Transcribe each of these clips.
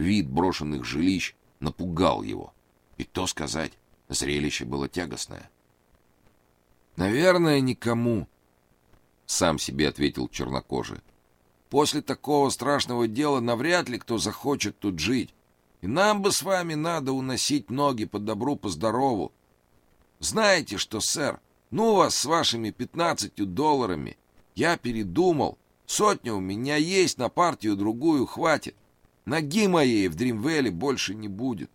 Вид брошенных жилищ напугал его. И то сказать, зрелище было тягостное. Наверное, никому, сам себе ответил чернокожий. После такого страшного дела навряд ли кто захочет тут жить. И нам бы с вами надо уносить ноги по добру, по здорову. Знаете что, сэр, ну вас с вашими пятнадцатью долларами. Я передумал. Сотня у меня есть, на партию другую хватит. Ноги моей в Дримвелле больше не будет.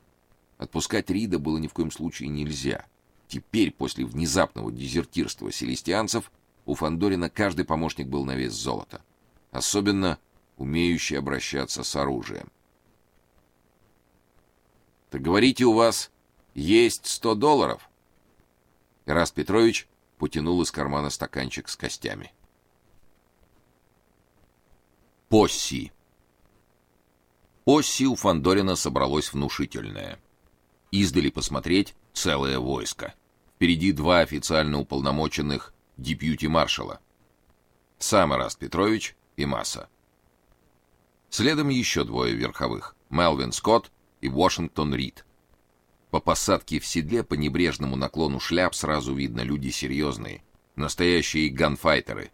Отпускать Рида было ни в коем случае нельзя. Теперь, после внезапного дезертирства селестианцев, у Фандорина каждый помощник был на вес золота, особенно умеющий обращаться с оружием. Так говорите, у вас есть сто долларов? Ираст Петрович потянул из кармана стаканчик с костями. Посси. Посси у Фандорина собралось внушительное. Издали посмотреть целое войско. Впереди два официально уполномоченных депьюти-маршала. Сам Ираст Петрович и Масса. Следом еще двое верховых: Мелвин Скотт и Вашингтон Рид. По посадке в седле по небрежному наклону шляп сразу видно люди серьезные, настоящие ганфайтеры.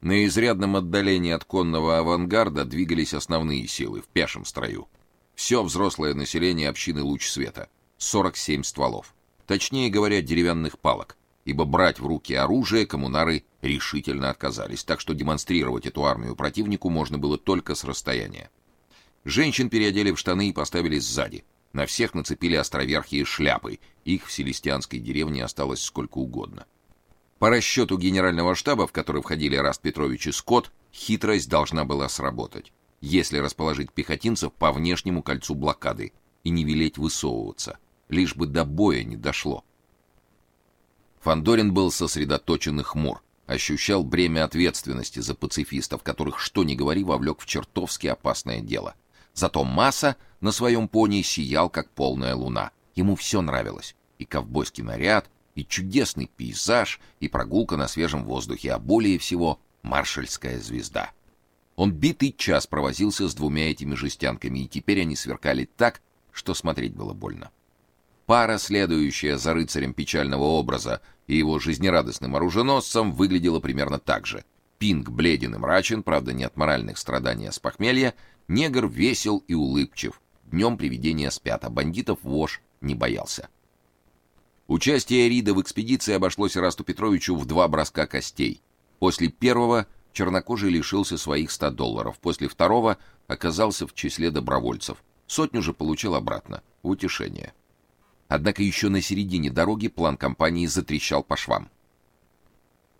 На изрядном отдалении от конного авангарда двигались основные силы в пешем строю. Все взрослое население общины Луч Света 47 стволов. Точнее говоря, деревянных палок, ибо брать в руки оружие коммунары решительно отказались, так что демонстрировать эту армию противнику можно было только с расстояния. Женщин переодели в штаны и поставили сзади. На всех нацепили островерхие шляпы. Их в селестианской деревне осталось сколько угодно. По расчету генерального штаба, в который входили Раст Петрович и Скотт, хитрость должна была сработать. Если расположить пехотинцев по внешнему кольцу блокады и не велеть высовываться, лишь бы до боя не дошло. Фандорин был сосредоточен и хмур, ощущал бремя ответственности за пацифистов, которых что ни говори вовлек в чертовски опасное дело. Зато Масса на своем пони сиял как полная луна. Ему все нравилось: и ковбойский наряд, и чудесный пейзаж, и прогулка на свежем воздухе, а более всего маршальская звезда. Он битый час провозился с двумя этими жестянками, и теперь они сверкали так, что смотреть было больно. Пара, следующая за рыцарем печального образа и его жизнерадостным оруженосцем, выглядела примерно так же. Пинг бледен и мрачен, правда, не от моральных страданий, а с похмелья, Негр весел и улыбчив. Днем привидения спят, а бандитов вож не боялся. Участие Рида в экспедиции обошлось Расту Петровичу в два броска костей. После первого чернокожий лишился своих 100 долларов, после второго оказался в числе добровольцев. Сотню же получил обратно, утешение. Однако еще на середине дороги план компании затрещал по швам.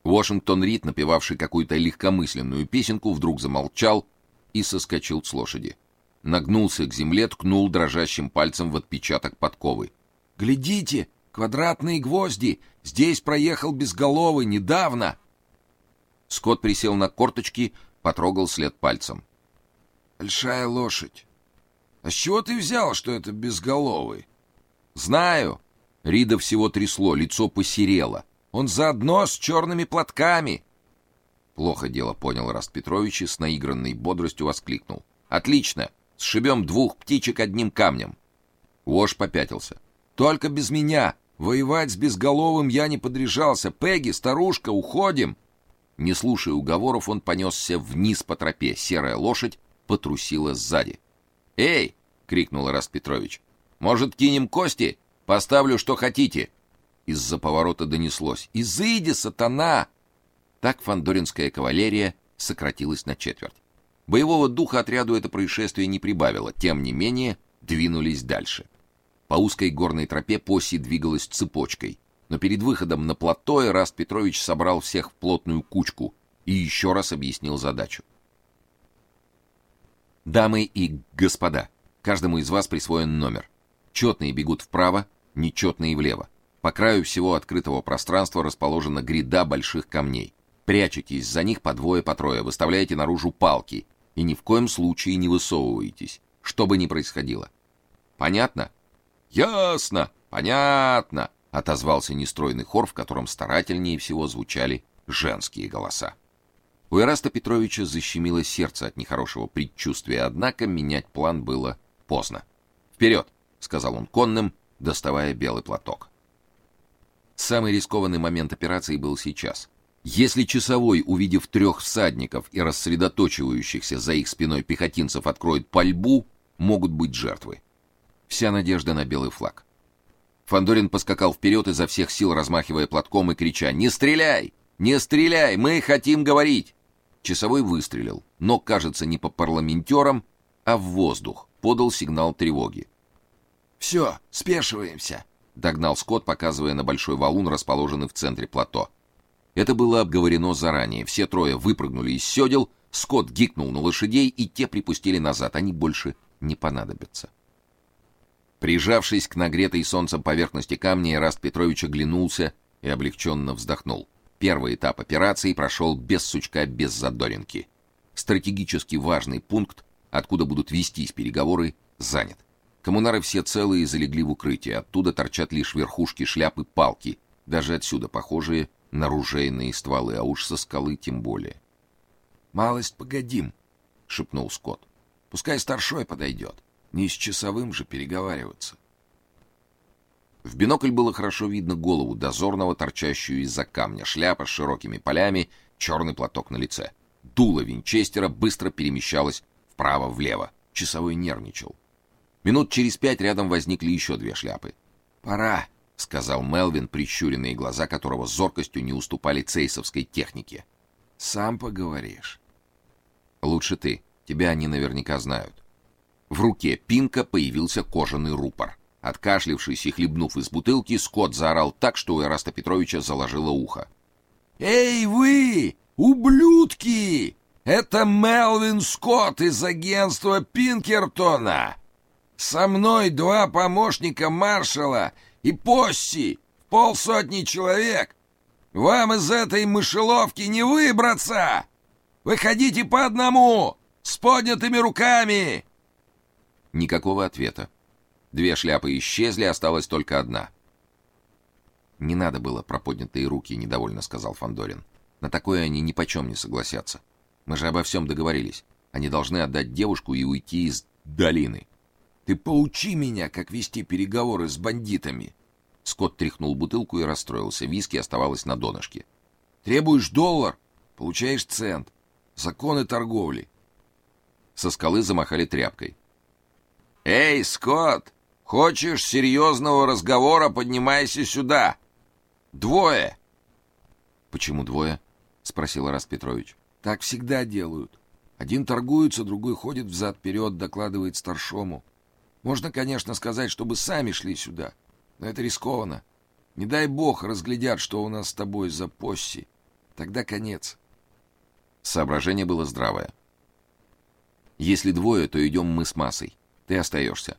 Вашингтон Рид, напевавший какую-то легкомысленную песенку, вдруг замолчал и соскочил с лошади. Нагнулся к земле, ткнул дрожащим пальцем в отпечаток подковы. Глядите, квадратные гвозди. Здесь проехал безголовый недавно. Скотт присел на корточки, потрогал след пальцем. Большая лошадь. А с чего ты взял, что это безголовый? Знаю. Рида всего трясло, лицо посерело. Он заодно с черными платками. Плохо дело понял Раст Петрович и с наигранной бодростью воскликнул: "Отлично! Сшибем двух птичек одним камнем". Вош попятился. "Только без меня. Воевать с безголовым я не подряжался. Пеги, старушка, уходим". Не слушая уговоров, он понесся вниз по тропе. Серая лошадь потрусила сзади. "Эй!" крикнул Раст Петрович. "Может, кинем кости? Поставлю что хотите". Из-за поворота донеслось: "Изыди, сатана!" Так фандоринская кавалерия сократилась на четверть. Боевого духа отряду это происшествие не прибавило, тем не менее, двинулись дальше. По узкой горной тропе Поси двигалась цепочкой, но перед выходом на плато Раст Петрович собрал всех в плотную кучку и еще раз объяснил задачу. Дамы и господа, каждому из вас присвоен номер. Четные бегут вправо, нечетные влево. По краю всего открытого пространства расположена гряда больших камней. Прячетесь за них по двое, по трое, выставляете наружу палки и ни в коем случае не высовываетесь, что бы ни происходило. Понятно? Ясно, понятно, отозвался нестройный хор, в котором старательнее всего звучали женские голоса. У Ираста Петровича защемило сердце от нехорошего предчувствия, однако менять план было поздно. «Вперед!» — сказал он конным, доставая белый платок. Самый рискованный момент операции был сейчас. Если часовой, увидев трех всадников и рассредоточивающихся за их спиной пехотинцев, откроет пальбу, могут быть жертвы. Вся надежда на белый флаг. Фандорин поскакал вперед изо всех сил, размахивая платком и крича: "Не стреляй! Не стреляй! Мы хотим говорить!" Часовой выстрелил, но, кажется, не по парламентерам, а в воздух, подал сигнал тревоги. «Все, спешиваемся!» — догнал Скотт, показывая на большой валун, расположенный в центре плато. Это было обговорено заранее. Все трое выпрыгнули из седел, Скотт гикнул на лошадей, и те припустили назад. Они больше не понадобятся. Прижавшись к нагретой солнцем поверхности камня, Раст Петрович оглянулся и облегченно вздохнул. Первый этап операции прошел без сучка, без задоринки. Стратегически важный пункт, откуда будут вестись переговоры, занят. Коммунары все целые залегли в укрытии, оттуда торчат лишь верхушки шляп и палки, даже отсюда похожие на ружейные стволы, а уж со скалы тем более. «Малость погодим», — шепнул Скотт. «Пускай старшой подойдет. Не с часовым же переговариваться». В бинокль было хорошо видно голову дозорного, торчащую из-за камня, шляпа с широкими полями, черный платок на лице. Дуло винчестера быстро перемещалось вправо-влево. Часовой нервничал. Минут через пять рядом возникли еще две шляпы. «Пора», — сказал Мелвин, прищуренные глаза которого зоркостью не уступали цейсовской технике. «Сам поговоришь». «Лучше ты. Тебя они наверняка знают». В руке Пинка появился кожаный рупор. Откашлившись и хлебнув из бутылки, Скотт заорал так, что у Эраста Петровича заложило ухо. «Эй вы, ублюдки! Это Мелвин Скотт из агентства Пинкертона! Со мной два помощника маршала и Посси, полсотни человек! Вам из этой мышеловки не выбраться! Выходите по одному, с поднятыми руками!» Никакого ответа. Две шляпы исчезли, осталась только одна. Не надо было про поднятые руки, недовольно сказал Фандорин. На такое они ни почем не согласятся. Мы же обо всем договорились. Они должны отдать девушку и уйти из долины. Ты поучи меня, как вести переговоры с бандитами. Скотт тряхнул бутылку и расстроился. Виски оставалось на донышке. Требуешь доллар, получаешь цент. Законы торговли. Со скалы замахали тряпкой. Эй, Скотт, Хочешь серьезного разговора, поднимайся сюда. Двое. Почему двое? спросил Раст Петрович. Так всегда делают. Один торгуется, другой ходит взад вперед, докладывает старшому. Можно, конечно, сказать, чтобы сами шли сюда, но это рискованно. Не дай бог разглядят, что у нас с тобой за посси. Тогда конец. Соображение было здравое. Если двое, то идем мы с массой. Ты остаешься.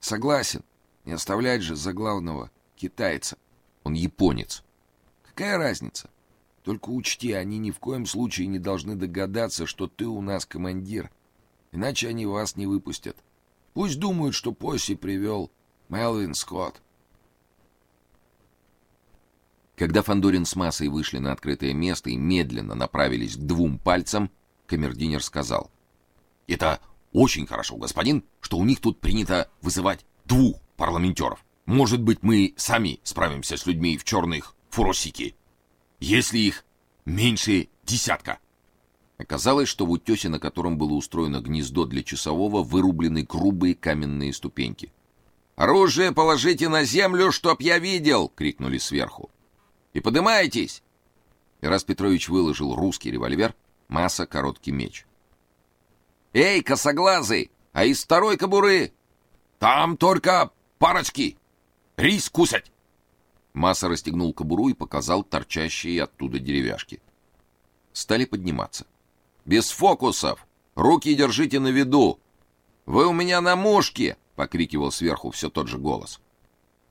Согласен. Не оставлять же за главного китайца. Он японец. Какая разница? Только учти, они ни в коем случае не должны догадаться, что ты у нас командир. Иначе они вас не выпустят. Пусть думают, что Посси привел Мелвин Скотт. Когда Фандорин с массой вышли на открытое место и медленно направились к двум пальцам, камердинер сказал: "Это очень хорошо, господин, что у них тут принято вызывать двух парламентеров. Может быть, мы сами справимся с людьми в черных фуросики, если их меньше десятка. Оказалось, что в утесе, на котором было устроено гнездо для часового, вырублены грубые каменные ступеньки. «Оружие положите на землю, чтоб я видел!» — крикнули сверху. «И подымайтесь!» Ирас Петрович выложил русский револьвер, масса короткий меч. Эй, косоглазый, а из второй кобуры? Там только парочки. Рис кусать. Масса расстегнул кобуру и показал торчащие оттуда деревяшки. Стали подниматься. Без фокусов. Руки держите на виду. Вы у меня на мушке, покрикивал сверху все тот же голос.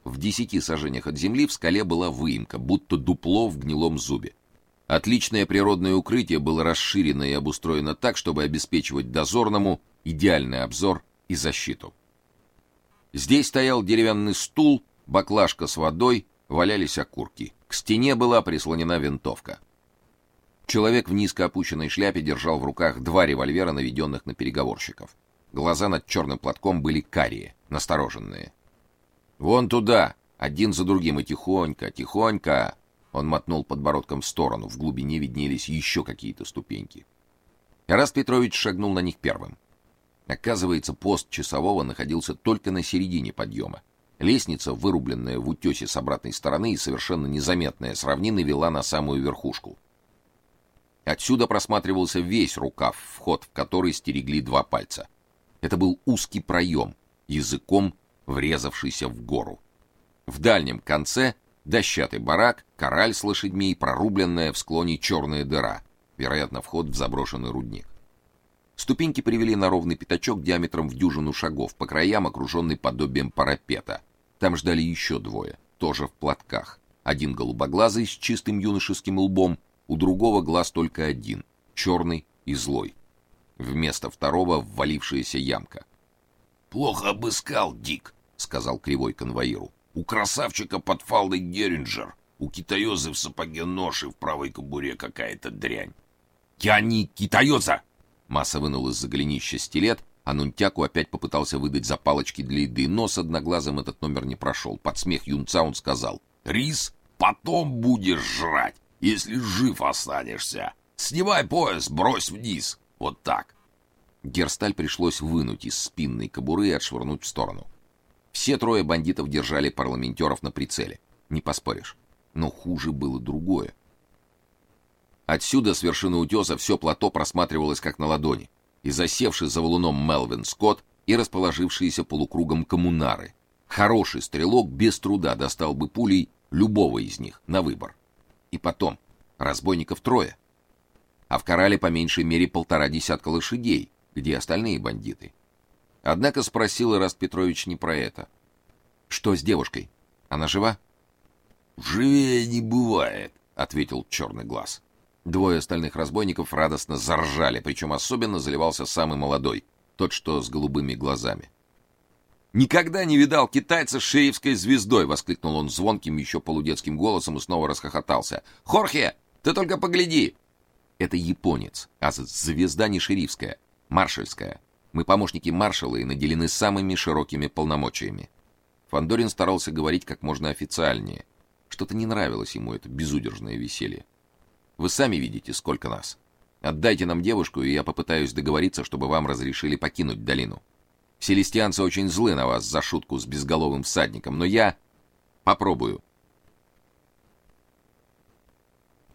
В десяти сажениях от земли в скале была выемка, будто дупло в гнилом зубе. Отличное природное укрытие было расширено и обустроено так, чтобы обеспечивать дозорному идеальный обзор и защиту. Здесь стоял деревянный стул, баклажка с водой, валялись окурки. К стене была прислонена винтовка. Человек в низко опущенной шляпе держал в руках два револьвера, наведенных на переговорщиков. Глаза над черным платком были карие, настороженные. Вон туда, один за другим и тихонько, тихонько. Он мотнул подбородком в сторону, в глубине виднелись еще какие-то ступеньки. Раз Петрович шагнул на них первым. Оказывается, пост часового находился только на середине подъема. Лестница, вырубленная в утесе с обратной стороны и совершенно незаметная с равнины, вела на самую верхушку. Отсюда просматривался весь рукав, вход в который стерегли два пальца. Это был узкий проем, языком врезавшийся в гору. В дальнем конце дощатый барак, кораль с лошадьми и прорубленная в склоне черная дыра, вероятно, вход в заброшенный рудник. Ступеньки привели на ровный пятачок диаметром в дюжину шагов, по краям окруженный подобием парапета. Там ждали еще двое, тоже в платках. Один голубоглазый с чистым юношеским лбом, у другого глаз только один, черный и злой. Вместо второго ввалившаяся ямка. Плохо обыскал Дик, сказал кривой конвоиру. У красавчика под фалдой Геринджер, у китаёзы в сапоге нож и в правой кобуре какая-то дрянь. Я не китаёза, Масса вынул из-за голенища стилет, а Нунтяку опять попытался выдать за палочки для еды, но с одноглазым этот номер не прошел. Под смех юнца он сказал, «Рис потом будешь жрать, если жив останешься. Снимай пояс, брось вниз. Вот так». Герсталь пришлось вынуть из спинной кобуры и отшвырнуть в сторону. Все трое бандитов держали парламентеров на прицеле. Не поспоришь. Но хуже было другое. Отсюда с вершины утеса все плато просматривалось как на ладони. И засевший за валуном Мелвин Скотт и расположившиеся полукругом коммунары. Хороший стрелок без труда достал бы пулей любого из них на выбор. И потом, разбойников трое. А в Корале по меньшей мере полтора десятка лошадей, где остальные бандиты. Однако спросил Ираст Петрович не про это. Что с девушкой? Она жива? Живее не бывает, ответил черный глаз. Двое остальных разбойников радостно заржали, причем особенно заливался самый молодой, тот, что с голубыми глазами. Никогда не видал китайца с шерифской звездой, воскликнул он звонким еще полудетским голосом и снова расхохотался. Хорхе, ты только погляди. Это японец, а звезда не шерифская, маршальская. Мы помощники маршала и наделены самыми широкими полномочиями. Фандорин старался говорить как можно официальнее. Что-то не нравилось ему это безудержное веселье. Вы сами видите, сколько нас. Отдайте нам девушку, и я попытаюсь договориться, чтобы вам разрешили покинуть долину. Селестианцы очень злы на вас за шутку с безголовым всадником, но я попробую.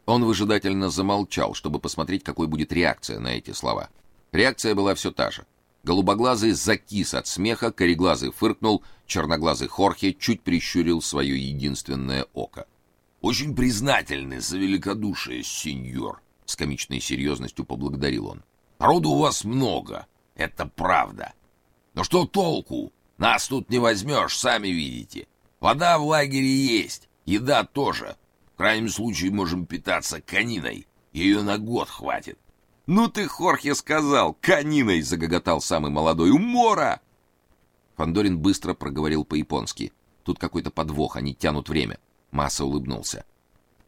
Он выжидательно замолчал, чтобы посмотреть, какой будет реакция на эти слова. Реакция была все та же. Голубоглазый закис от смеха, кореглазый фыркнул, черноглазый Хорхе чуть прищурил свое единственное око. Очень признательны за великодушие, сеньор, с комичной серьезностью поблагодарил он. Народу у вас много, это правда. Но что толку? Нас тут не возьмешь, сами видите. Вода в лагере есть, еда тоже. В крайнем случае можем питаться кониной. Ее на год хватит. Ну ты, Хорхе, сказал, кониной, загоготал самый молодой. Умора! Фандорин быстро проговорил по-японски. Тут какой-то подвох, они тянут время. Масса улыбнулся.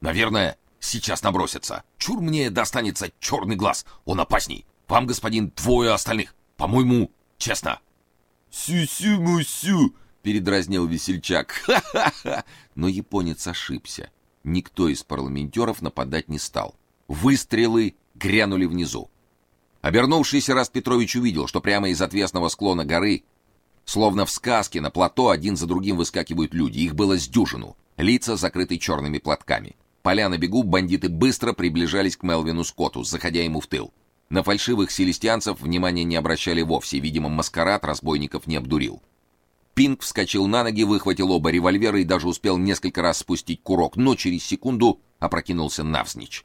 Наверное, сейчас набросятся. Чур мне достанется черный глаз, он опасней. Вам, господин, двое остальных. По-моему, честно. Сю-сю-мусю, передразнил весельчак. Ха-ха-ха. Но японец ошибся. Никто из парламентеров нападать не стал. Выстрелы грянули внизу. Обернувшийся раз Петрович увидел, что прямо из отвесного склона горы, словно в сказке, на плато один за другим выскакивают люди. Их было с дюжину лица закрыты черными платками. Поля на бегу, бандиты быстро приближались к Мелвину Скотту, заходя ему в тыл. На фальшивых селестианцев внимания не обращали вовсе, видимо, маскарад разбойников не обдурил. Пинг вскочил на ноги, выхватил оба револьвера и даже успел несколько раз спустить курок, но через секунду опрокинулся навзничь.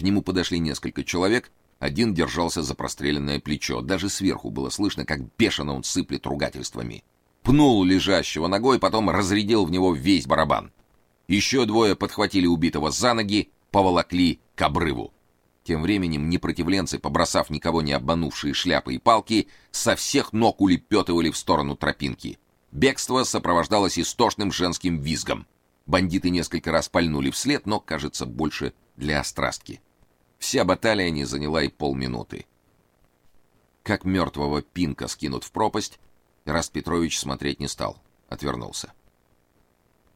К нему подошли несколько человек, один держался за простреленное плечо, даже сверху было слышно, как бешено он сыплет ругательствами. Пнул лежащего ногой, потом разрядил в него весь барабан. Еще двое подхватили убитого за ноги, поволокли к обрыву. Тем временем непротивленцы, побросав никого не обманувшие шляпы и палки, со всех ног улепетывали в сторону тропинки. Бегство сопровождалось истошным женским визгом. Бандиты несколько раз пальнули вслед, но, кажется, больше для острастки. Вся баталия не заняла и полминуты. Как мертвого пинка скинут в пропасть, Раст Петрович смотреть не стал, отвернулся.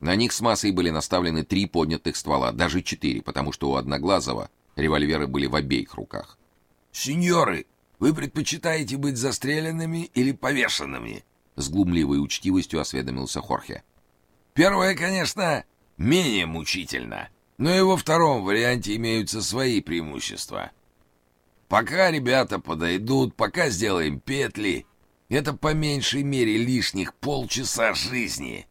На них с массой были наставлены три поднятых ствола, даже четыре, потому что у Одноглазого револьверы были в обеих руках. «Сеньоры, вы предпочитаете быть застреленными или повешенными?» С глумливой учтивостью осведомился Хорхе. «Первое, конечно, менее мучительно, но и во втором варианте имеются свои преимущества. Пока ребята подойдут, пока сделаем петли, это по меньшей мере лишних полчаса жизни».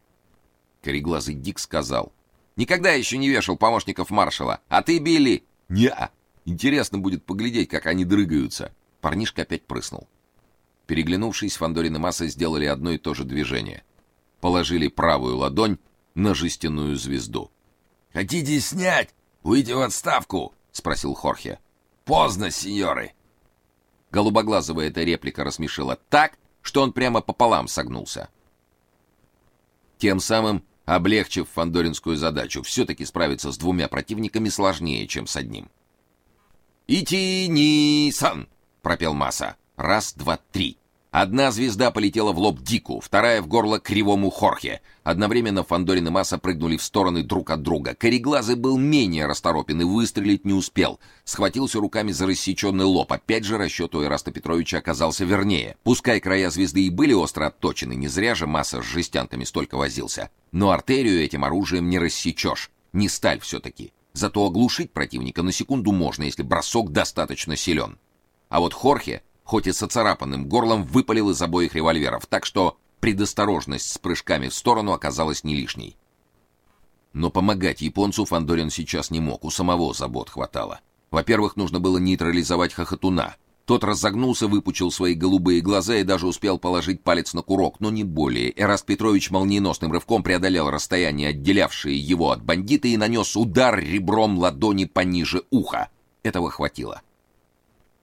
Кореглазый Дик сказал. «Никогда еще не вешал помощников маршала. А ты, Билли?» «Не-а. Интересно будет поглядеть, как они дрыгаются». Парнишка опять прыснул. Переглянувшись, Фандорин и Масса сделали одно и то же движение. Положили правую ладонь на жестяную звезду. «Хотите снять? Уйти в отставку?» — спросил Хорхе. «Поздно, сеньоры!» Голубоглазого эта реплика рассмешила так, что он прямо пополам согнулся. Тем самым облегчив фандоринскую задачу, все таки справиться с двумя противниками сложнее, чем с одним. «Ити-ни-сан!» — пропел Маса. «Раз, два, три!» Одна звезда полетела в лоб Дику, вторая в горло кривому Хорхе. Одновременно Фандорин и Масса прыгнули в стороны друг от друга. Кореглазый был менее расторопен и выстрелить не успел. Схватился руками за рассеченный лоб. Опять же расчет у Ираста Петровича оказался вернее. Пускай края звезды и были остро отточены, не зря же Масса с жестянками столько возился. Но артерию этим оружием не рассечешь. Не сталь все-таки. Зато оглушить противника на секунду можно, если бросок достаточно силен. А вот Хорхе хоть и с оцарапанным горлом, выпалил из обоих револьверов, так что предосторожность с прыжками в сторону оказалась не лишней. Но помогать японцу Фандорин сейчас не мог, у самого забот хватало. Во-первых, нужно было нейтрализовать хохотуна. Тот разогнулся, выпучил свои голубые глаза и даже успел положить палец на курок, но не более. Эраст Петрович молниеносным рывком преодолел расстояние, отделявшее его от бандита, и нанес удар ребром ладони пониже уха. Этого хватило.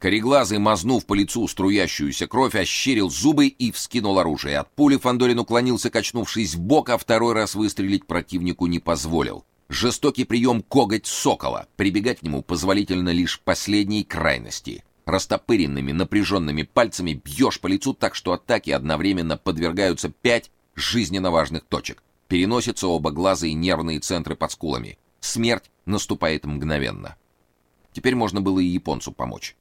Кореглазый, мазнув по лицу струящуюся кровь, ощерил зубы и вскинул оружие. От пули Фандорин уклонился, качнувшись в бок, а второй раз выстрелить противнику не позволил. Жестокий прием коготь сокола. Прибегать к нему позволительно лишь последней крайности. Растопыренными, напряженными пальцами бьешь по лицу так, что атаки одновременно подвергаются пять жизненно важных точек. Переносятся оба глаза и нервные центры под скулами. Смерть наступает мгновенно. Теперь можно было и японцу помочь.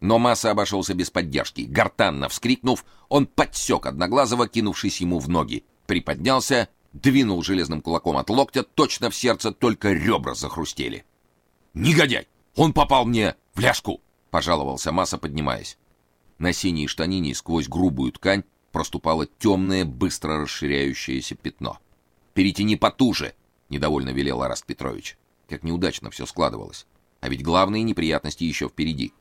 Но Масса обошелся без поддержки. Гортанно вскрикнув, он подсек Одноглазого, кинувшись ему в ноги. Приподнялся, двинул железным кулаком от локтя, точно в сердце только ребра захрустели. «Негодяй! Он попал мне в ляжку!» — пожаловался Масса, поднимаясь. На синей штанине сквозь грубую ткань проступало темное, быстро расширяющееся пятно. «Перетяни потуже!» — недовольно велел Араст Петрович. Как неудачно все складывалось. А ведь главные неприятности еще впереди.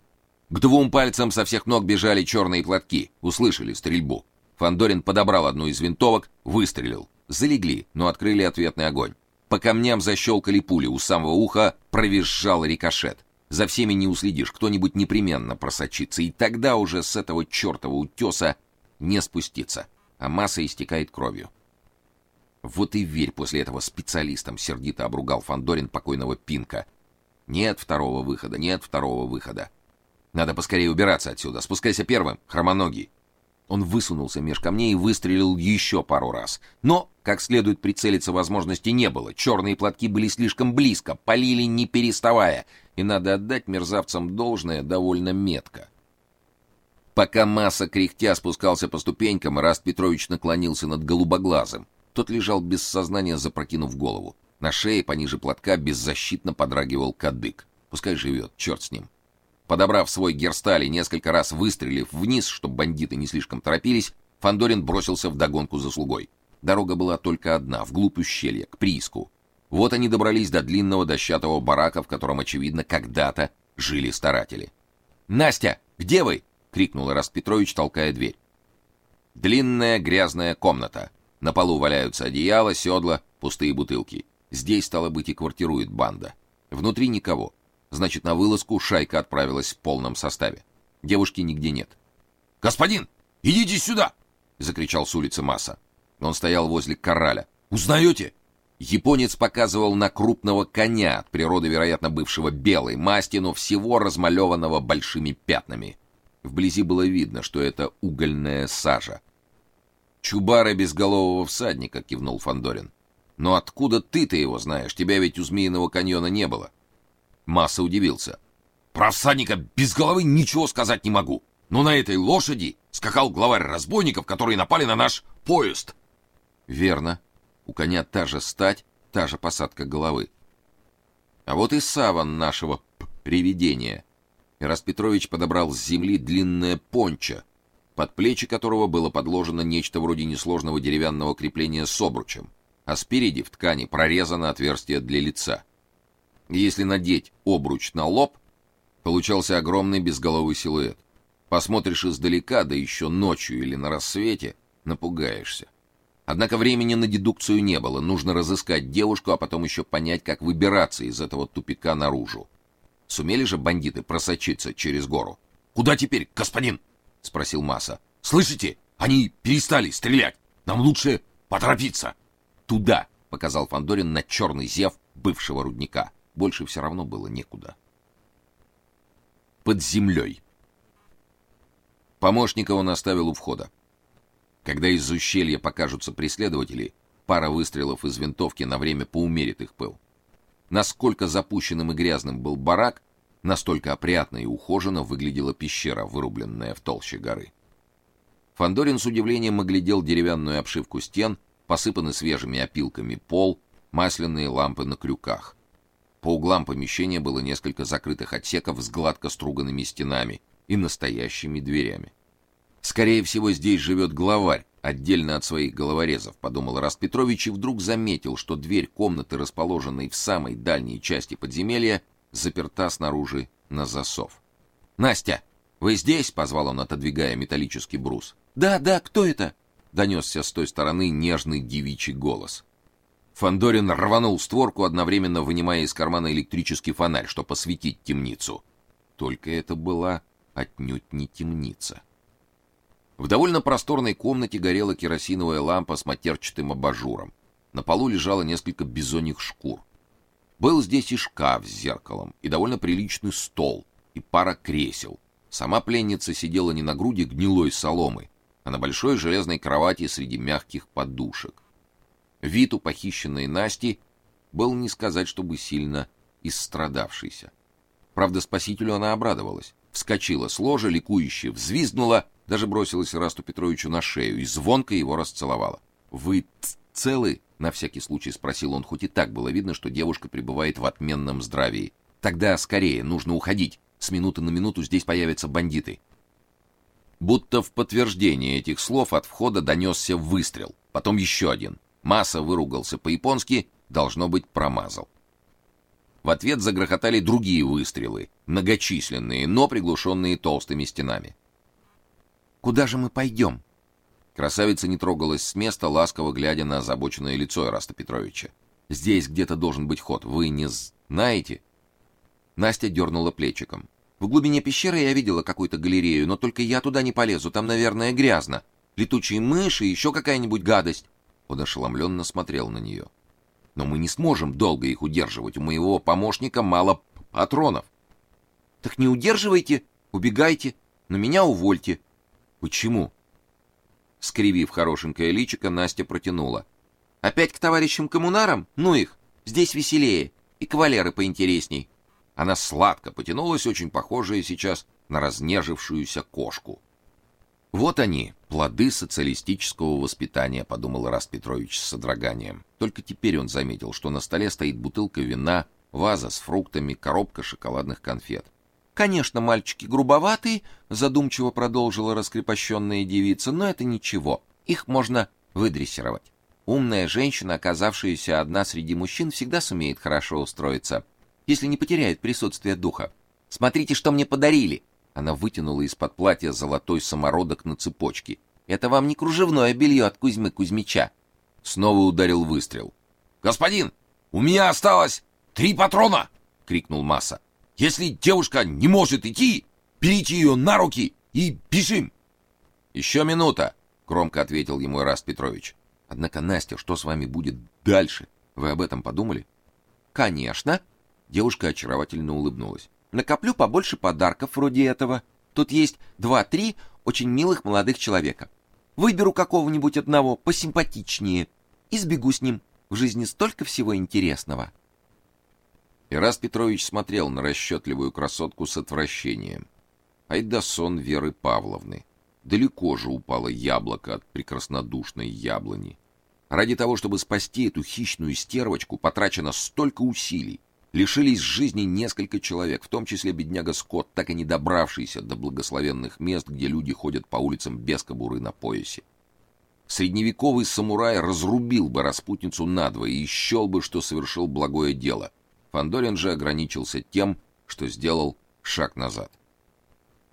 К двум пальцам со всех ног бежали черные платки. Услышали стрельбу. Фандорин подобрал одну из винтовок, выстрелил. Залегли, но открыли ответный огонь. По камням защелкали пули, у самого уха провизжал рикошет. За всеми не уследишь, кто-нибудь непременно просочится, и тогда уже с этого чертова утеса не спуститься, а масса истекает кровью. Вот и верь после этого специалистам, сердито обругал Фандорин покойного Пинка. Нет второго выхода, нет второго выхода. Надо поскорее убираться отсюда. Спускайся первым, хромоногий. Он высунулся меж камней и выстрелил еще пару раз. Но, как следует прицелиться возможности не было. Черные платки были слишком близко, полили не переставая, и надо отдать мерзавцам должное довольно метко. Пока масса кряхтя спускался по ступенькам, Раст Петрович наклонился над голубоглазым. Тот лежал без сознания, запрокинув голову. На шее пониже платка беззащитно подрагивал кадык. Пускай живет, черт с ним. Подобрав свой герсталь и несколько раз выстрелив вниз, чтобы бандиты не слишком торопились, Фандорин бросился в догонку за слугой. Дорога была только одна, вглубь ущелья, к прииску. Вот они добрались до длинного дощатого барака, в котором очевидно когда-то жили старатели. "Настя, где вы?" крикнул Раст Петрович, толкая дверь. Длинная грязная комната. На полу валяются одеяла, седла, пустые бутылки. Здесь стало быть и квартирует банда. Внутри никого. Значит, на вылазку шайка отправилась в полном составе. Девушки нигде нет. "Господин, идите сюда!" закричал с улицы Масса. Он стоял возле кораля. "Узнаете? Японец показывал на крупного коня, от природы, вероятно, бывшего белой масти, но всего размалеванного большими пятнами. Вблизи было видно, что это угольная сажа. Чубара безголового всадника, кивнул Фандорин. Но откуда ты-то его знаешь? Тебя ведь у Змеиного каньона не было. Масса удивился. Про всадника без головы ничего сказать не могу. Но на этой лошади скакал главарь разбойников, которые напали на наш поезд. Верно. У коня та же стать, та же посадка головы. А вот и саван нашего привидения. Ирас Петрович подобрал с земли длинное пончо, под плечи которого было подложено нечто вроде несложного деревянного крепления с обручем, а спереди в ткани прорезано отверстие для лица. Если надеть обруч на лоб, получался огромный безголовый силуэт. Посмотришь издалека, да еще ночью или на рассвете, напугаешься. Однако времени на дедукцию не было, нужно разыскать девушку, а потом еще понять, как выбираться из этого тупика наружу. Сумели же бандиты просочиться через гору? Куда теперь, господин? спросил Маса. Слышите? Они перестали стрелять. Нам лучше поторопиться. Туда, показал Фандорин на черный зев бывшего рудника. Больше все равно было некуда. Под землей. Помощника он оставил у входа. Когда из ущелья покажутся преследователи, пара выстрелов из винтовки на время поумерит их пыл. Насколько запущенным и грязным был барак, настолько опрятно и ухоженно выглядела пещера, вырубленная в толще горы. Фандорин с удивлением оглядел деревянную обшивку стен, посыпанный свежими опилками пол, масляные лампы на крюках. По углам помещения было несколько закрытых отсеков с гладко струганными стенами и настоящими дверями. Скорее всего, здесь живет главарь, отдельно от своих головорезов, подумал Раст Петрович и вдруг заметил, что дверь комнаты, расположенной в самой дальней части подземелья, заперта снаружи на засов. Настя, вы здесь? позвал он, отодвигая металлический брус. Да, да, кто это? донесся с той стороны нежный девичий голос. Фандорин рванул створку, одновременно вынимая из кармана электрический фонарь, чтобы посветить темницу. Только это была отнюдь не темница. В довольно просторной комнате горела керосиновая лампа с матерчатым абажуром. На полу лежало несколько бизоньих шкур. Был здесь и шкаф с зеркалом, и довольно приличный стол, и пара кресел. Сама пленница сидела не на груди гнилой соломы, а на большой железной кровати среди мягких подушек. Вид у похищенной Насти был не сказать, чтобы сильно истрадавшийся. Правда, спасителю она обрадовалась. Вскочила с ложа, ликующе взвизгнула даже бросилась Расту Петровичу на шею и звонко его расцеловала. Вы целы? на всякий случай спросил он, хоть и так было видно, что девушка пребывает в отменном здравии. Тогда скорее, нужно уходить. С минуты на минуту здесь появятся бандиты. Будто в подтверждение этих слов от входа донесся выстрел, потом еще один. Масса выругался по-японски, должно быть, промазал. В ответ загрохотали другие выстрелы, многочисленные, но приглушенные толстыми стенами. Куда же мы пойдем?» Красавица не трогалась с места, ласково глядя на озабоченное лицо Ираста Петровича. Здесь где-то должен быть ход. Вы не знаете? Настя дернула плечиком. В глубине пещеры я видела какую-то галерею, но только я туда не полезу, там, наверное, грязно. Летучие мыши и еще какая-нибудь гадость. Он ошеломленно смотрел на нее. Но мы не сможем долго их удерживать. У моего помощника мало патронов. Так не удерживайте, убегайте, но меня увольте. Почему? Скривив хорошенькое личико, Настя протянула: "Опять к товарищам коммунарам? Ну их, здесь веселее, и кавалеры поинтересней". Она сладко потянулась, очень похожая сейчас на разнежившуюся кошку. Вот они, плоды социалистического воспитания, подумал Раст Петрович с содроганием. Только теперь он заметил, что на столе стоит бутылка вина, ваза с фруктами, коробка шоколадных конфет. Конечно, мальчики грубоватые, задумчиво продолжила раскрепощенная девица, но это ничего. Их можно выдрессировать. Умная женщина, оказавшаяся одна среди мужчин, всегда сумеет хорошо устроиться, если не потеряет присутствие духа. Смотрите, что мне подарили. Она вытянула из-под платья золотой самородок на цепочке. Это вам не кружевное белье от Кузьмы Кузьмича. Снова ударил выстрел. Господин, у меня осталось три патрона, крикнул Масса. Если девушка не может идти, берите ее на руки и бежим. Еще минута, громко ответил ему Раст Петрович. Однако Настя, что с вами будет дальше? Вы об этом подумали? Конечно. Девушка очаровательно улыбнулась. Накоплю побольше подарков вроде этого. Тут есть два-три очень милых молодых человека. Выберу какого-нибудь одного посимпатичнее и сбегу с ним. В жизни столько всего интересного. Ираст Петрович смотрел на расчетливую красотку с отвращением. Айда сон Веры Павловны. Далеко же упало яблоко от прекраснодушной яблони. Ради того, чтобы спасти эту хищную стервочку, потрачено столько усилий. Лишились жизни несколько человек, в том числе бедняга Скотт, так и не добравшийся до благословенных мест, где люди ходят по улицам без кобуры на поясе. Средневековый самурай разрубил бы распутницу надвое и счел бы, что совершил благое дело. Фандорин же ограничился тем, что сделал шаг назад.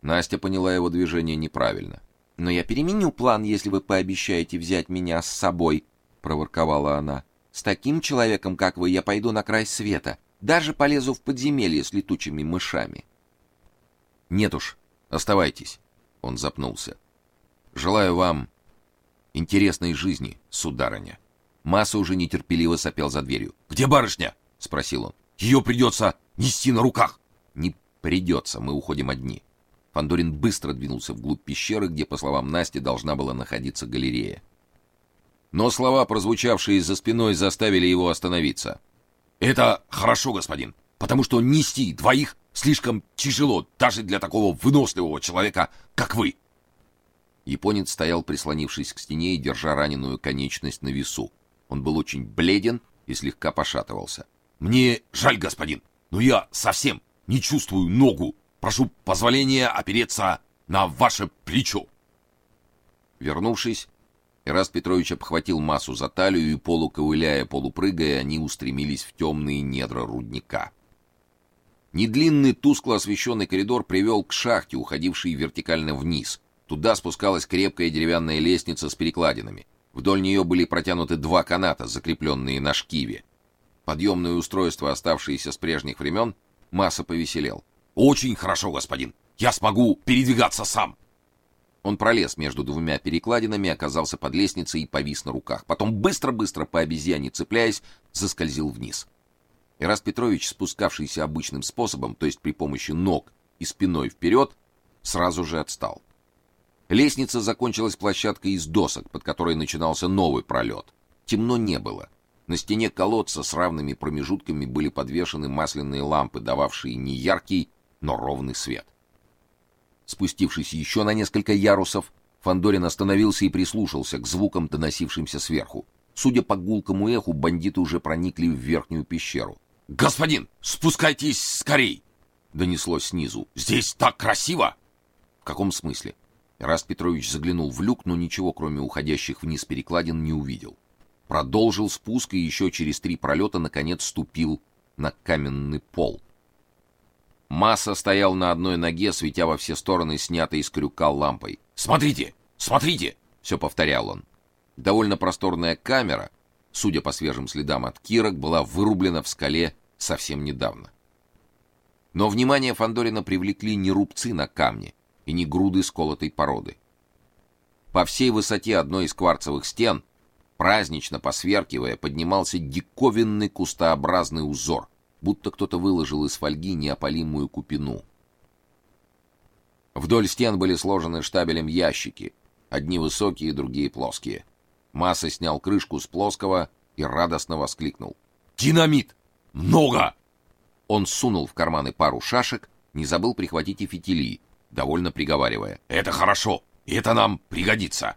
Настя поняла его движение неправильно. Но я переменю план, если вы пообещаете взять меня с собой, проворковала она. С таким человеком, как вы, я пойду на край света, даже полезу в подземелье с летучими мышами. Нет уж, оставайтесь, он запнулся. Желаю вам интересной жизни, сударыня. Масса уже нетерпеливо сопел за дверью. Где барышня? спросил он. Ее придется нести на руках. Не придется, мы уходим одни. Фандорин быстро двинулся вглубь пещеры, где, по словам Насти, должна была находиться галерея. Но слова, прозвучавшие за спиной, заставили его остановиться. Это хорошо, господин, потому что нести двоих слишком тяжело даже для такого выносливого человека, как вы. Японец стоял, прислонившись к стене и держа раненую конечность на весу. Он был очень бледен и слегка пошатывался. Мне жаль, господин, но я совсем не чувствую ногу. Прошу позволения опереться на ваше плечо. Вернувшись, Ираст Петрович обхватил массу за талию и полуковыляя, полупрыгая, они устремились в темные недра рудника. Недлинный, тускло освещенный коридор привел к шахте, уходившей вертикально вниз. Туда спускалась крепкая деревянная лестница с перекладинами. Вдоль нее были протянуты два каната, закрепленные на шкиве. Подъемное устройство, оставшееся с прежних времен, Масса повеселел. Очень хорошо, господин. Я смогу передвигаться сам. Он пролез между двумя перекладинами, оказался под лестницей и повис на руках. Потом быстро-быстро по обезьяне цепляясь, заскользил вниз. Ираст Петрович, спускавшийся обычным способом, то есть при помощи ног и спиной вперед, сразу же отстал. Лестница закончилась площадкой из досок, под которой начинался новый пролет. Темно не было. На стене колодца с равными промежутками были подвешены масляные лампы, дававшие не яркий, но ровный свет. Спустившись еще на несколько ярусов, Фандорин остановился и прислушался к звукам, доносившимся сверху. Судя по гулкому эху, бандиты уже проникли в верхнюю пещеру. "Господин, спускайтесь скорей!" донеслось снизу. "Здесь так красиво!" "В каком смысле?" Раст Петрович заглянул в люк, но ничего, кроме уходящих вниз перекладин, не увидел продолжил спуск и еще через три пролета наконец ступил на каменный пол. Масса стоял на одной ноге, светя во все стороны снятой из крюка лампой. "Смотрите, смотрите", все повторял он. Довольно просторная камера, судя по свежим следам от кирок, была вырублена в скале совсем недавно. Но внимание Фандорина привлекли не рубцы на камне и не груды сколотой породы. По всей высоте одной из кварцевых стен Празднично посверкивая, поднимался диковинный кустообразный узор, будто кто-то выложил из фольги неопалимую купину. Вдоль стен были сложены штабелем ящики, одни высокие, другие плоские. Масса снял крышку с плоского и радостно воскликнул: "Динамит! Много!" Он сунул в карманы пару шашек, не забыл прихватить и фитили, довольно приговаривая: "Это хорошо, это нам пригодится".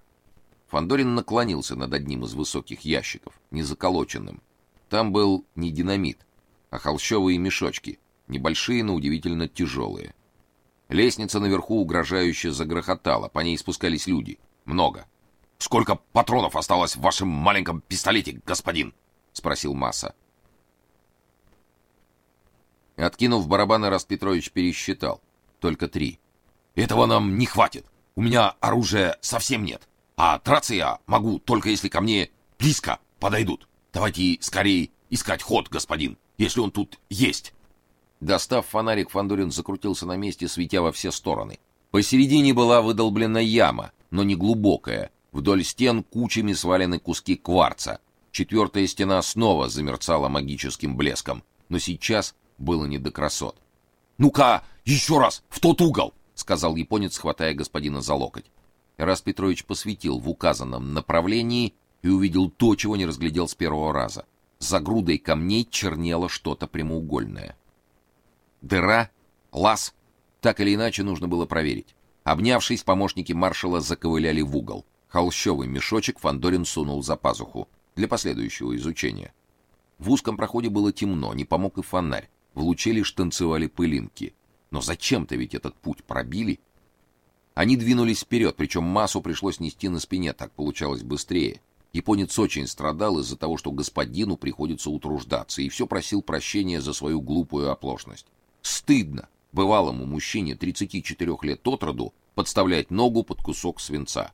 Фандорин наклонился над одним из высоких ящиков, не заколоченным. Там был не динамит, а холщовые мешочки, небольшие, но удивительно тяжелые. Лестница наверху угрожающе загрохотала, по ней спускались люди. Много. Сколько патронов осталось в вашем маленьком пистолете, господин? спросил Масса. Откинув барабаны, Распетрович пересчитал. Только три. Этого нам не хватит. У меня оружия совсем нет. А драться я могу только если ко мне близко подойдут. Давайте скорее искать ход, господин, если он тут есть. Достав фонарик, Фандорин закрутился на месте, светя во все стороны. Посередине была выдолблена яма, но не глубокая. Вдоль стен кучами свалены куски кварца. Четвертая стена снова замерцала магическим блеском, но сейчас было не до красот. "Ну-ка, еще раз, в тот угол", сказал японец, хватая господина за локоть. Раз Петрович посветил в указанном направлении и увидел то, чего не разглядел с первого раза. За грудой камней чернело что-то прямоугольное. Дыра, лаз, так или иначе нужно было проверить. Обнявшись, помощники маршала заковыляли в угол. Холщовый мешочек Фандорин сунул за пазуху для последующего изучения. В узком проходе было темно, не помог и фонарь. В луче лишь танцевали пылинки. Но зачем-то ведь этот путь пробили. Они двинулись вперед, причем массу пришлось нести на спине, так получалось быстрее. Японец очень страдал из-за того, что господину приходится утруждаться, и все просил прощения за свою глупую оплошность. Стыдно бывалому мужчине 34 лет от роду подставлять ногу под кусок свинца.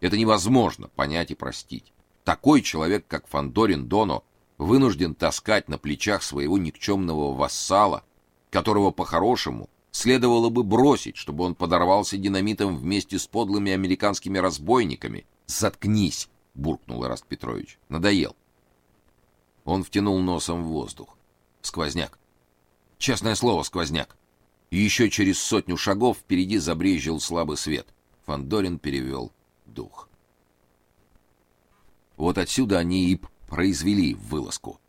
Это невозможно понять и простить. Такой человек, как Фандорин Доно, вынужден таскать на плечах своего никчемного вассала, которого по-хорошему следовало бы бросить, чтобы он подорвался динамитом вместе с подлыми американскими разбойниками. Заткнись, буркнул Раст Петрович. Надоел. Он втянул носом в воздух. Сквозняк. Честное слово, сквозняк. И еще через сотню шагов впереди забрезжил слабый свет. Фандорин перевел дух. Вот отсюда они и произвели вылазку.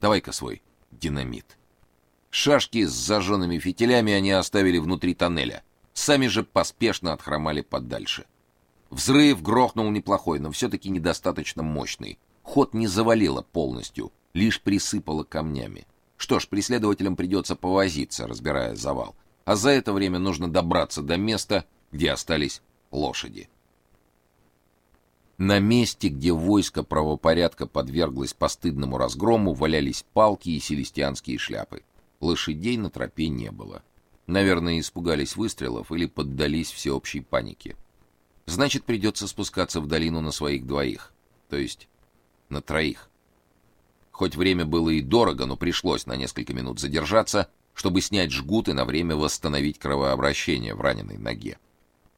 Давай-ка свой динамит. Шашки с зажженными фитилями они оставили внутри тоннеля. Сами же поспешно отхромали подальше. Взрыв грохнул неплохой, но все таки недостаточно мощный. Ход не завалило полностью, лишь присыпало камнями. Что ж, преследователям придется повозиться, разбирая завал. А за это время нужно добраться до места, где остались лошади. На месте, где войско правопорядка подверглось постыдному разгрому, валялись палки и селестианские шляпы. Лошадей на тропе не было. Наверное, испугались выстрелов или поддались всеобщей панике. Значит, придется спускаться в долину на своих двоих, то есть на троих. Хоть время было и дорого, но пришлось на несколько минут задержаться, чтобы снять жгут и на время восстановить кровообращение в раненой ноге.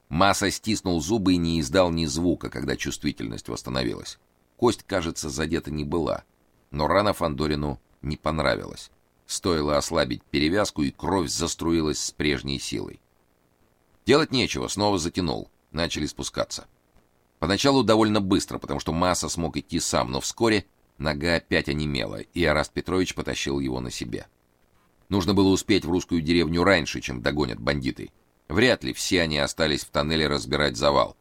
Масса стиснул зубы и не издал ни звука, когда чувствительность восстановилась. Кость, кажется, задета не была, но рана Фандорину не понравилась. Стоило ослабить перевязку, и кровь заструилась с прежней силой. Делать нечего, снова затянул. Начали спускаться. Поначалу довольно быстро, потому что Масса смог идти сам, но вскоре нога опять онемела, и Араст Петрович потащил его на себе. Нужно было успеть в русскую деревню раньше, чем догонят бандиты. Вряд ли все они остались в тоннеле разбирать завал.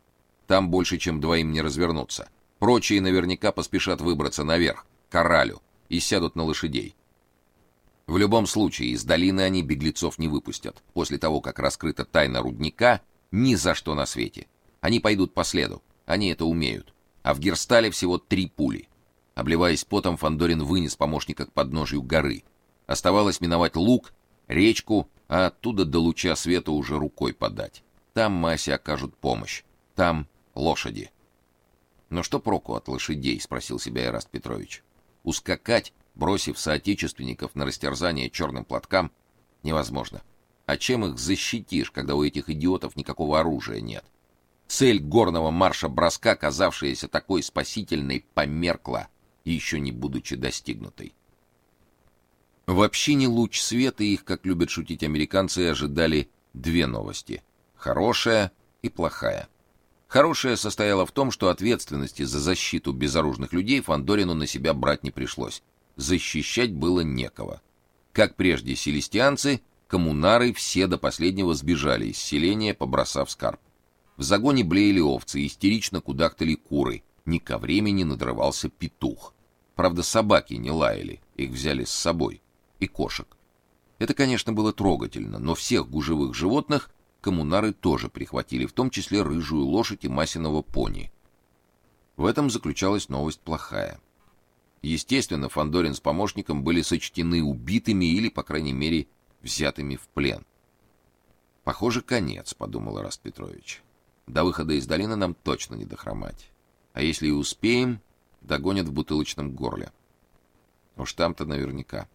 Там больше, чем двоим не развернуться. Прочие наверняка поспешат выбраться наверх, к Оралю, и сядут на лошадей. В любом случае, из долины они беглецов не выпустят. После того, как раскрыта тайна рудника, ни за что на свете. Они пойдут по следу. Они это умеют. А в Герстале всего три пули. Обливаясь потом, Фандорин вынес помощника к подножию горы. Оставалось миновать луг, речку а оттуда до луча света уже рукой подать. Там Масе окажут помощь. Там лошади. Но что проку от лошадей, спросил себя Ираст Петрович. Ускакать, бросив соотечественников на растерзание черным платкам, невозможно. А чем их защитишь, когда у этих идиотов никакого оружия нет? Цель горного марша-броска, казавшаяся такой спасительной, померкла, еще не будучи достигнутой. В общине луч света их, как любят шутить американцы, ожидали две новости: хорошая и плохая. Хорошая состояла в том, что ответственности за защиту безоружных людей Фандорину на себя брать не пришлось. Защищать было некого. Как прежде селестианцы, коммунары все до последнего сбежали из селения, побросав скарб. В загоне блеяли овцы, истерично кудахтали куры. Не ко времени надрывался петух. Правда, собаки не лаяли, их взяли с собой и кошек. Это, конечно, было трогательно, но всех гужевых животных коммунары тоже прихватили, в том числе рыжую лошадь и масиного пони. В этом заключалась новость плохая. Естественно, Фандорин с помощником были сочтены убитыми или, по крайней мере, взятыми в плен. Похоже, конец, подумал Раст Петрович. До выхода из долины нам точно не дохромать. А если и успеем, догонят в бутылочном горле. Уж там-то наверняка.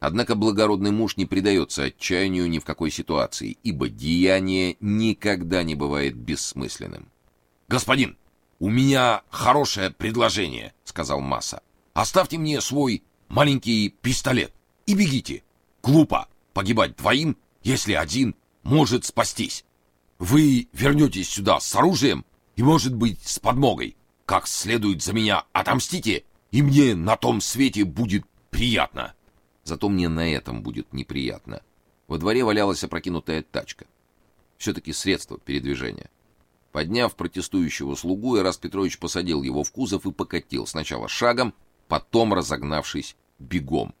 Однако благородный муж не предается отчаянию ни в какой ситуации, ибо деяние никогда не бывает бессмысленным. Господин, У меня хорошее предложение, сказал Масса. Оставьте мне свой маленький пистолет и бегите. Глупо погибать двоим, если один может спастись. Вы вернетесь сюда с оружием и, может быть, с подмогой. Как следует за меня отомстите, и мне на том свете будет приятно. Зато мне на этом будет неприятно. Во дворе валялась опрокинутая тачка. все таки средство передвижения. Подняв протестующего слугу, Ирас Петрович посадил его в кузов и покатил сначала шагом, потом разогнавшись бегом.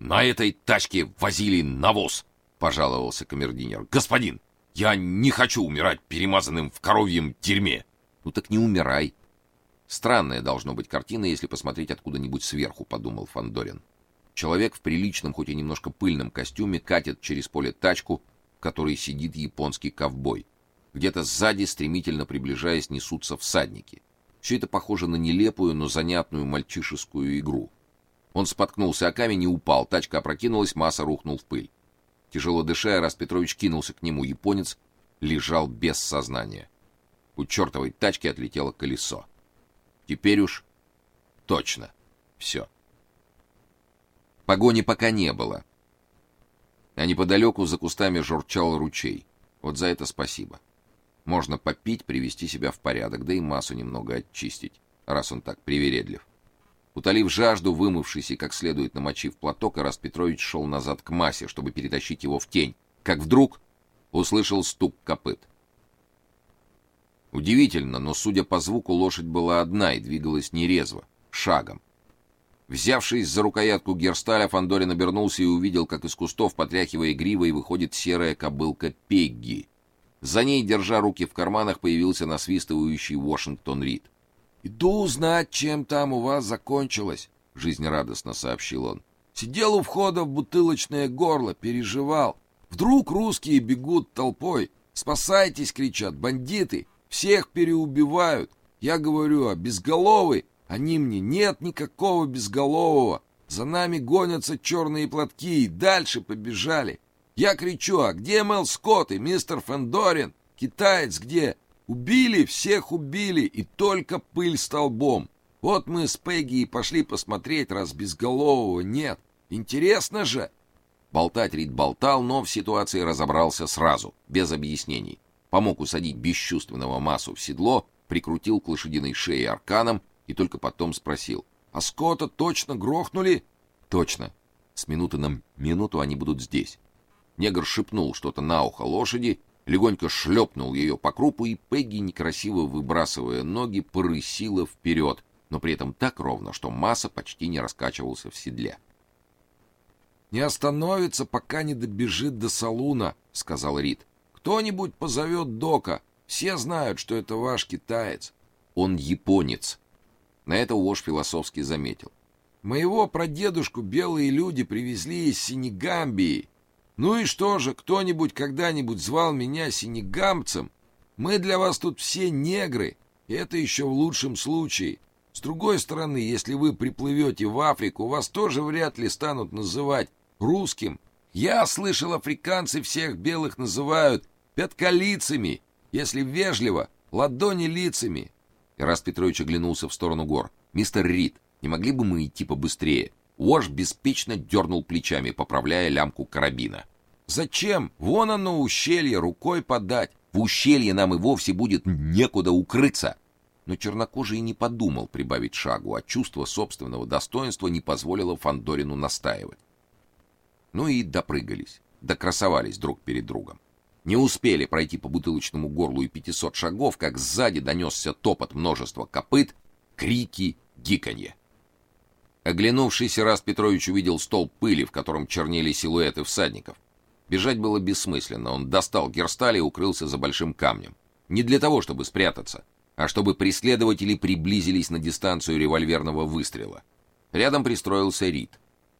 На этой тачке возили навоз, пожаловался камердинер. Господин, я не хочу умирать перемазанным в коровьем дерьме. Ну так не умирай. Странная должно быть картина, если посмотреть откуда-нибудь сверху, подумал Фандорин. Человек в приличном, хоть и немножко пыльном костюме катит через поле тачку, в которой сидит японский ковбой. Где-то сзади, стремительно приближаясь, несутся всадники. Все это похоже на нелепую, но занятную мальчишескую игру. Он споткнулся о камень и упал. Тачка опрокинулась, масса рухнул в пыль. Тяжело дыша, Рас Петрович кинулся к нему. Японец лежал без сознания. У чертовой тачки отлетело колесо. Теперь уж точно все. Погони пока не было. А неподалеку за кустами журчал ручей. Вот за это спасибо. Можно попить, привести себя в порядок, да и массу немного очистить, раз он так привередлив. Утолив жажду, вымывшись и как следует намочив платок, Арас Петрович шел назад к массе, чтобы перетащить его в тень, как вдруг услышал стук копыт. Удивительно, но, судя по звуку, лошадь была одна и двигалась нерезво, шагом. Взявшись за рукоятку Герсталя, Фандорин обернулся и увидел, как из кустов, потряхивая гривой, выходит серая кобылка Пегги. За ней, держа руки в карманах, появился насвистывающий Вашингтон Рид. «Иду узнать, чем там у вас закончилось», — жизнерадостно сообщил он. «Сидел у входа в бутылочное горло, переживал. Вдруг русские бегут толпой. «Спасайтесь!» — кричат. «Бандиты! Всех переубивают!» Я говорю, а безголовый они мне, нет никакого безголового. За нами гонятся черные платки и дальше побежали. Я кричу, а где Мел Скотт и мистер Фендорин? Китаец где? Убили, всех убили, и только пыль столбом. Вот мы с Пегги и пошли посмотреть, раз безголового нет. Интересно же. Болтать Рид болтал, но в ситуации разобрался сразу, без объяснений. Помог усадить бесчувственного массу в седло, прикрутил к лошадиной шее арканом и только потом спросил: "А Скотта точно грохнули?" "Точно. С минуты на минуту они будут здесь". Негр шепнул что-то на ухо лошади, легонько шлепнул ее по крупу, и Пегги, некрасиво выбрасывая ноги, порысила вперед, но при этом так ровно, что масса почти не раскачивался в седле. Не остановится, пока не добежит до салуна, сказал Рид. Кто-нибудь позовет Дока. Все знают, что это ваш китаец. Он японец, на это Уош философски заметил. Моего прадедушку белые люди привезли из Сенегамбии. Ну и что же, кто-нибудь когда-нибудь звал меня сенегамцем? Мы для вас тут все негры, это еще в лучшем случае. С другой стороны, если вы приплывете в Африку, вас тоже вряд ли станут называть русским. Я слышал, африканцы всех белых называют пятколицами, если вежливо, ладони лицами. Ираст Петрович оглянулся в сторону гор. «Мистер Рид, не могли бы мы идти побыстрее?» Уош беспечно дернул плечами, поправляя лямку карабина. «Зачем? Вон оно ущелье, рукой подать. В ущелье нам и вовсе будет некуда укрыться». Но чернокожий не подумал прибавить шагу, а чувство собственного достоинства не позволило Фандорину настаивать. Ну и допрыгались, докрасовались друг перед другом. Не успели пройти по бутылочному горлу и пятисот шагов, как сзади донесся топот множества копыт, крики, гиканье. Оглянувшийся раз Петрович увидел столб пыли, в котором чернели силуэты всадников. Бежать было бессмысленно. Он достал герсталь и укрылся за большим камнем. Не для того, чтобы спрятаться, а чтобы преследователи приблизились на дистанцию револьверного выстрела. Рядом пристроился Рид.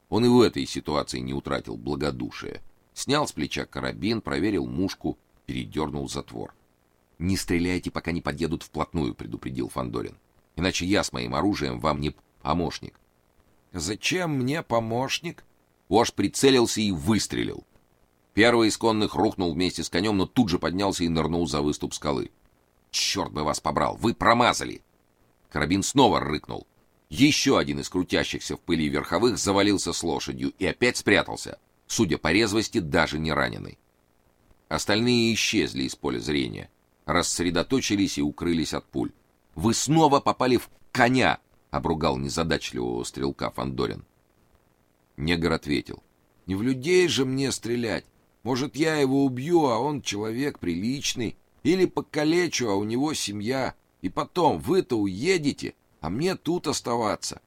Он и в этой ситуации не утратил благодушия снял с плеча карабин, проверил мушку, передернул затвор. Не стреляйте, пока не подъедут вплотную, предупредил Фандорин. Иначе я с моим оружием вам не помощник. Зачем мне помощник? Вож прицелился и выстрелил. Первый из конных рухнул вместе с конем, но тут же поднялся и нырнул за выступ скалы. Черт бы вас побрал, вы промазали. Карабин снова рыкнул. Еще один из крутящихся в пыли верховых завалился с лошадью и опять спрятался, судя по резвости, даже не раненый. Остальные исчезли из поля зрения, рассредоточились и укрылись от пуль. Вы снова попали в коня, обругал незадачливого стрелка Фандорин. Негр ответил: "Не в людей же мне стрелять. Может, я его убью, а он человек приличный, или покалечу, а у него семья. И потом вы-то уедете, а мне тут оставаться".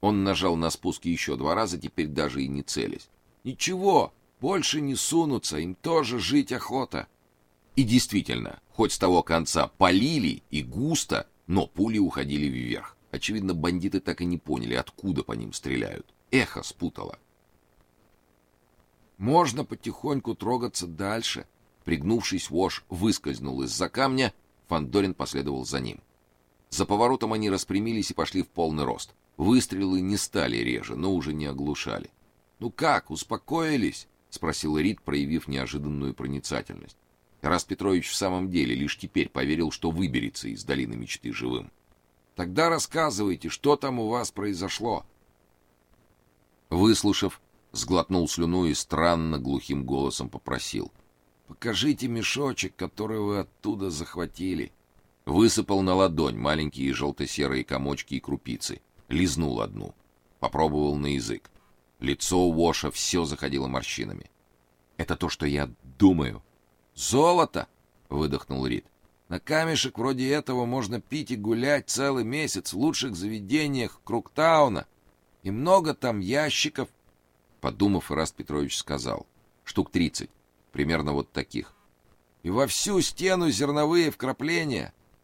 Он нажал на спуск еще два раза, теперь даже и не целясь. "Ничего, больше не сунутся, им тоже жить охота". И действительно, хоть с того конца полили и густо, но пули уходили вверх. Очевидно, бандиты так и не поняли, откуда по ним стреляют. Эхо спутало. Можно потихоньку трогаться дальше. Пригнувшись, Вош выскользнул из-за камня, Фандорин последовал за ним. За поворотом они распрямились и пошли в полный рост. Выстрелы не стали реже, но уже не оглушали. "Ну как, успокоились?" спросил Рид, проявив неожиданную проницательность. Раз Петрович в самом деле лишь теперь поверил, что выберется из долины мечты живым. Тогда рассказывайте, что там у вас произошло. Выслушав, сглотнул слюну и странно глухим голосом попросил: "Покажите мешочек, который вы оттуда захватили". Высыпал на ладонь маленькие желто-серые комочки и крупицы, лизнул одну, попробовал на язык. Лицо у Воша все заходило морщинами. Это то, что я думаю, Золото, выдохнул Рид. На камешек вроде этого можно пить и гулять целый месяц в лучших заведениях Круктауна. И много там ящиков. Подумав, Ираст Петрович сказал: штук тридцать, примерно вот таких. И во всю стену зерновые вкрапления.